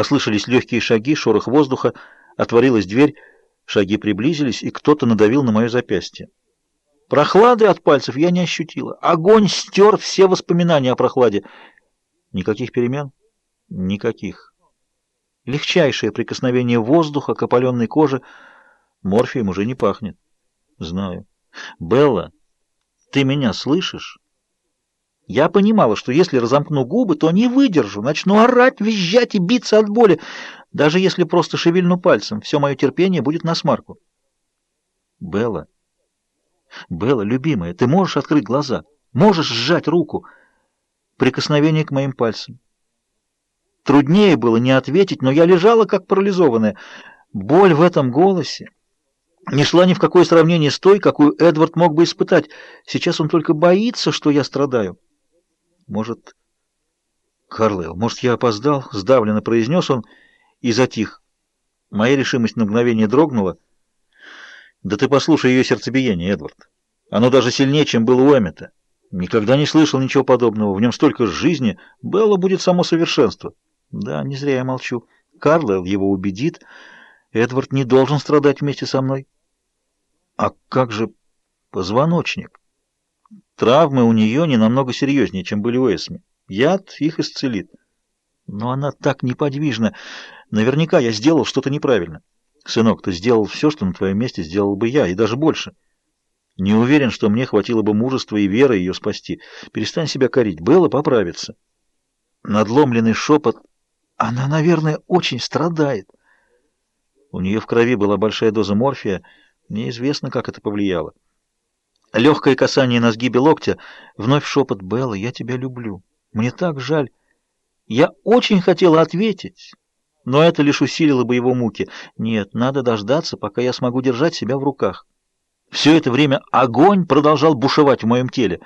Послышались легкие шаги, шорох воздуха, отворилась дверь, шаги приблизились, и кто-то надавил на мое запястье. Прохлады от пальцев я не ощутила. Огонь стер все воспоминания о прохладе. Никаких перемен? Никаких. Легчайшее прикосновение воздуха к опаленной коже. Морфием уже не пахнет. Знаю. Белла, ты меня слышишь? Я понимала, что если разомкну губы, то не выдержу, начну орать, визжать и биться от боли. Даже если просто шевельну пальцем, все мое терпение будет на смарку. Белла, Белла, любимая, ты можешь открыть глаза, можешь сжать руку. Прикосновение к моим пальцам. Труднее было не ответить, но я лежала как парализованная. Боль в этом голосе не шла ни в какое сравнение с той, какую Эдвард мог бы испытать. Сейчас он только боится, что я страдаю. Может, Карлайл, может, я опоздал? Сдавленно произнес он и затих. Моя решимость на мгновение дрогнула. Да ты послушай ее сердцебиение, Эдвард. Оно даже сильнее, чем было у Эммета. Никогда не слышал ничего подобного. В нем столько жизни. Белла будет само совершенство. Да, не зря я молчу. Карлайл его убедит. Эдвард не должен страдать вместе со мной. А как же позвоночник? Травмы у нее не намного серьезнее, чем были у Эсми. Яд их исцелит. Но она так неподвижна. Наверняка я сделал что-то неправильно. Сынок, ты сделал все, что на твоем месте сделал бы я, и даже больше. Не уверен, что мне хватило бы мужества и веры ее спасти. Перестань себя корить. Белла поправится. Надломленный шепот. Она, наверное, очень страдает. У нее в крови была большая доза морфия. Неизвестно, как это повлияло. Легкое касание на сгибе локтя, вновь шепот «Белла, я тебя люблю. Мне так жаль». Я очень хотела ответить, но это лишь усилило бы его муки. Нет, надо дождаться, пока я смогу держать себя в руках. Все это время огонь продолжал бушевать в моем теле.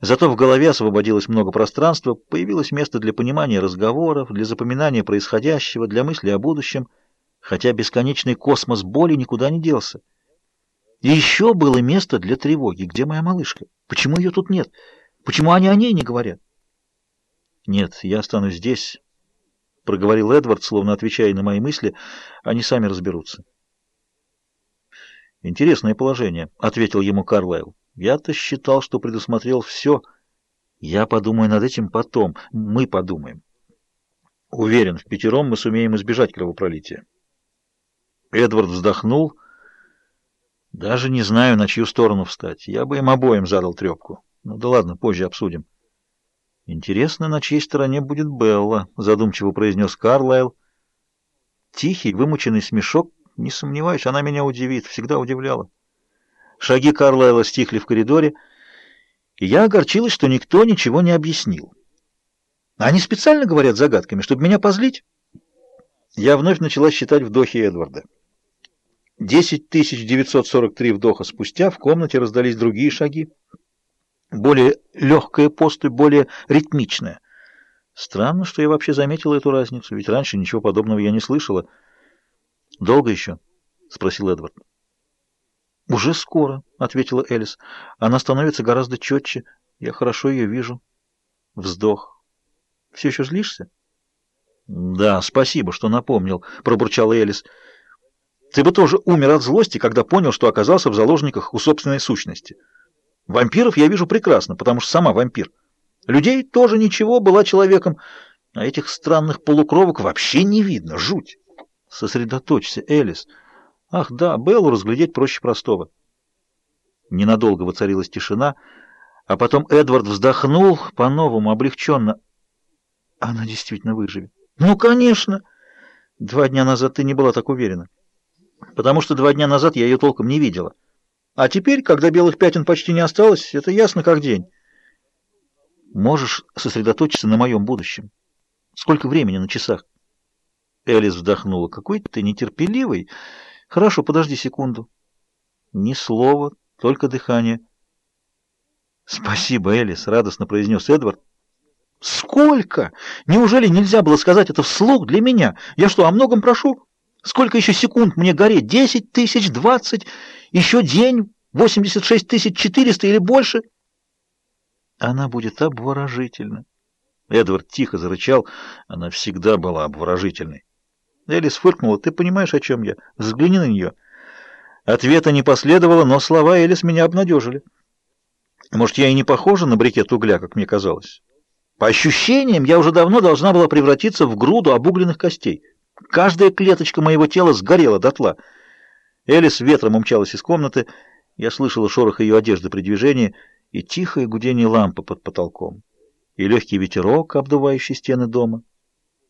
Зато в голове освободилось много пространства, появилось место для понимания разговоров, для запоминания происходящего, для мысли о будущем, хотя бесконечный космос боли никуда не делся. Еще было место для тревоги. Где моя малышка? Почему ее тут нет? Почему они о ней не говорят? Нет, я останусь здесь, проговорил Эдвард, словно отвечая на мои мысли. Они сами разберутся. Интересное положение, ответил ему Карлайл. Я-то считал, что предусмотрел все. Я подумаю над этим потом. Мы подумаем. Уверен, в пятером мы сумеем избежать кровопролития. Эдвард вздохнул даже не знаю, на чью сторону встать. Я бы им обоим задал трепку. Ну да ладно, позже обсудим. Интересно, на чьей стороне будет Белла, задумчиво произнес Карлайл. Тихий, вымученный смешок, не сомневаюсь, она меня удивит, всегда удивляла. Шаги Карлайла стихли в коридоре, и я огорчилась, что никто ничего не объяснил. Они специально говорят загадками, чтобы меня позлить? Я вновь начала считать вдохи Эдварда. 10943 вдоха спустя в комнате раздались другие шаги. Более легкая поступь, более ритмичная. Странно, что я вообще заметила эту разницу, ведь раньше ничего подобного я не слышала. «Долго еще?» — спросил Эдвард. «Уже скоро», — ответила Элис. «Она становится гораздо четче. Я хорошо ее вижу». Вздох. «Все еще злишься?» «Да, спасибо, что напомнил», — пробурчала Элис. «Элис». Ты бы тоже умер от злости, когда понял, что оказался в заложниках у собственной сущности. Вампиров я вижу прекрасно, потому что сама вампир. Людей тоже ничего, была человеком, а этих странных полукровок вообще не видно, жуть. Сосредоточься, Элис. Ах да, Беллу разглядеть проще простого. Ненадолго воцарилась тишина, а потом Эдвард вздохнул по-новому, облегченно. Она действительно выживет. Ну, конечно. Два дня назад ты не была так уверена потому что два дня назад я ее толком не видела. А теперь, когда белых пятен почти не осталось, это ясно как день. Можешь сосредоточиться на моем будущем. Сколько времени на часах? Элис вздохнула. Какой ты нетерпеливый. Хорошо, подожди секунду. Ни слова, только дыхание. Спасибо, Элис, радостно произнес Эдвард. Сколько? Неужели нельзя было сказать это вслух для меня? Я что, о многом прошу? Сколько еще секунд мне гореть? Десять тысяч, двадцать, еще день, восемьдесят шесть тысяч четыреста или больше? Она будет обворожительна. Эдвард тихо зарычал. Она всегда была обворожительной. Элис фыркнула. «Ты понимаешь, о чем я? Взгляни на нее». Ответа не последовало, но слова Элис меня обнадежили. Может, я и не похожа на брикет угля, как мне казалось. По ощущениям, я уже давно должна была превратиться в груду обугленных костей. Каждая клеточка моего тела сгорела дотла. Элис ветром умчалась из комнаты. Я слышала шорох ее одежды при движении и тихое гудение лампы под потолком, и легкий ветерок, обдувающий стены дома.